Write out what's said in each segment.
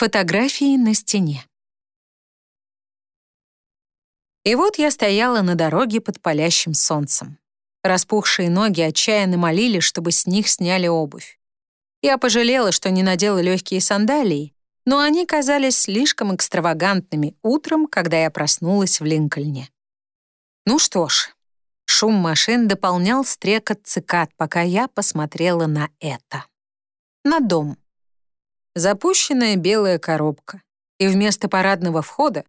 Фотографии на стене. И вот я стояла на дороге под палящим солнцем. Распухшие ноги отчаянно молили, чтобы с них сняли обувь. Я пожалела, что не надела легкие сандалии, но они казались слишком экстравагантными утром, когда я проснулась в Линкольне. Ну что ж, шум машин дополнял стрекот цикад, пока я посмотрела на это. На дом запущенная белая коробка, и вместо парадного входа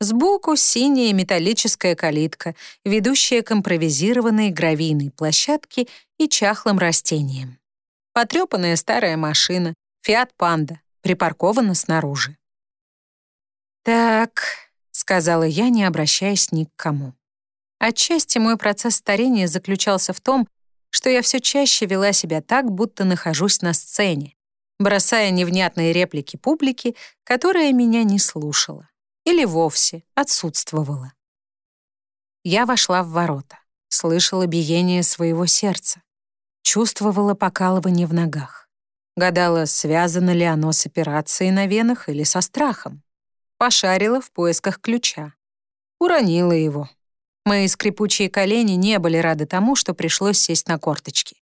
сбоку синяя металлическая калитка, ведущая к импровизированной гравийной площадке и чахлым растениям. Потрепанная старая машина, Фиат Панда, припаркована снаружи. «Так», — сказала я, не обращаясь ни к кому. Отчасти мой процесс старения заключался в том, что я все чаще вела себя так, будто нахожусь на сцене, бросая невнятные реплики публики, которая меня не слушала или вовсе отсутствовала. Я вошла в ворота, слышала биение своего сердца, чувствовала покалывание в ногах, гадала, связано ли оно с операцией на венах или со страхом, пошарила в поисках ключа, уронила его. Мои скрипучие колени не были рады тому, что пришлось сесть на корточки.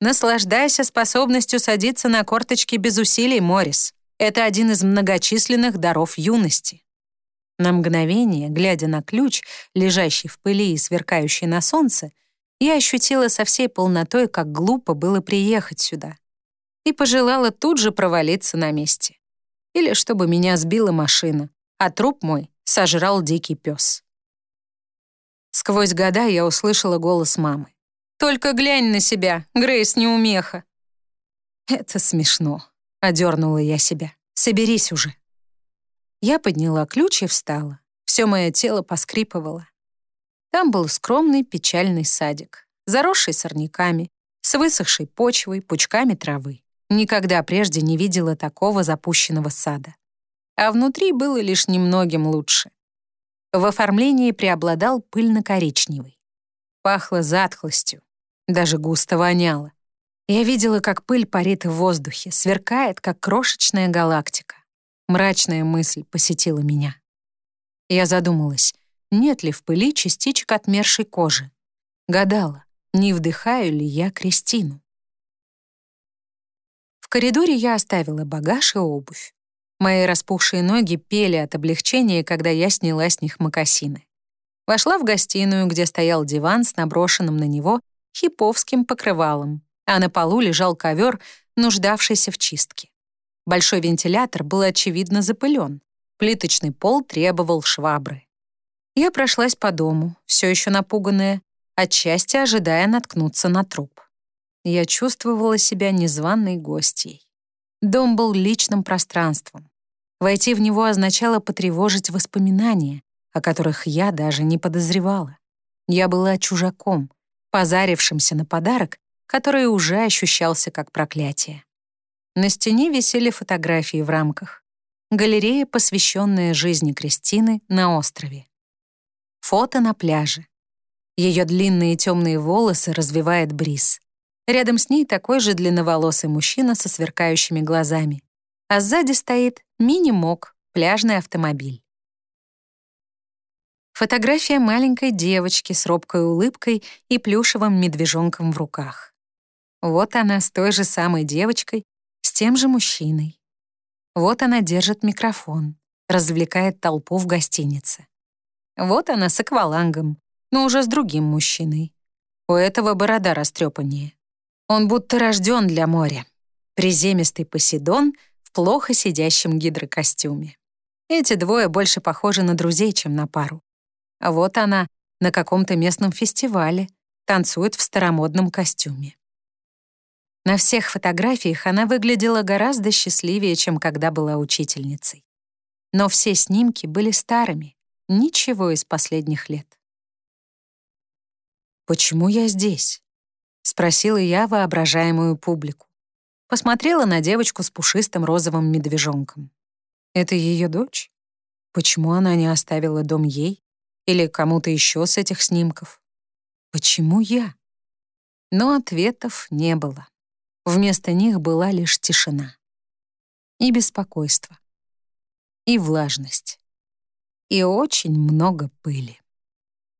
Наслаждайся способностью садиться на корточки без усилий, Морис. Это один из многочисленных даров юности. На мгновение, глядя на ключ, лежащий в пыли и сверкающий на солнце, я ощутила со всей полнотой, как глупо было приехать сюда. И пожелала тут же провалиться на месте. Или чтобы меня сбила машина, а труп мой сожрал дикий пес. Сквозь года я услышала голос мамы. Только глянь на себя, Грейс неумеха». «Это смешно», — одернула я себя. «Соберись уже». Я подняла ключ и встала. Все мое тело поскрипывало. Там был скромный печальный садик, заросший сорняками, с высохшей почвой, пучками травы. Никогда прежде не видела такого запущенного сада. А внутри было лишь немногим лучше. В оформлении преобладал пыльно-коричневый. Пахло затхлостью, даже густо воняло. Я видела, как пыль парит в воздухе, сверкает, как крошечная галактика. Мрачная мысль посетила меня. Я задумалась, нет ли в пыли частичек отмершей кожи. Гадала, не вдыхаю ли я Кристину. В коридоре я оставила багаж и обувь. Мои распухшие ноги пели от облегчения, когда я сняла с них мокасины. Вошла в гостиную, где стоял диван с наброшенным на него хиповским покрывалом, а на полу лежал ковер, нуждавшийся в чистке. Большой вентилятор был, очевидно, запылен. Плиточный пол требовал швабры. Я прошлась по дому, все еще напуганная, отчасти ожидая наткнуться на труп. Я чувствовала себя незваной гостьей. Дом был личным пространством. Войти в него означало потревожить воспоминания, о которых я даже не подозревала. Я была чужаком, позарившимся на подарок, который уже ощущался как проклятие. На стене висели фотографии в рамках. Галерея, посвященная жизни Кристины на острове. Фото на пляже. Ее длинные темные волосы развивает бриз. Рядом с ней такой же длинноволосый мужчина со сверкающими глазами. А сзади стоит мини-мок, пляжный автомобиль. Фотография маленькой девочки с робкой улыбкой и плюшевым медвежонком в руках. Вот она с той же самой девочкой, с тем же мужчиной. Вот она держит микрофон, развлекает толпу в гостинице. Вот она с аквалангом, но уже с другим мужчиной. У этого борода растрепаннее. Он будто рожден для моря. Приземистый Посейдон в плохо сидящем гидрокостюме. Эти двое больше похожи на друзей, чем на пару. А вот она на каком-то местном фестивале, танцует в старомодном костюме. На всех фотографиях она выглядела гораздо счастливее, чем когда была учительницей. Но все снимки были старыми, ничего из последних лет. «Почему я здесь?» — спросила я воображаемую публику. Посмотрела на девочку с пушистым розовым медвежонком. Это ее дочь? Почему она не оставила дом ей, или кому-то еще с этих снимков? Почему я? Но ответов не было. Вместо них была лишь тишина. И беспокойство. и влажность. И очень много пыли.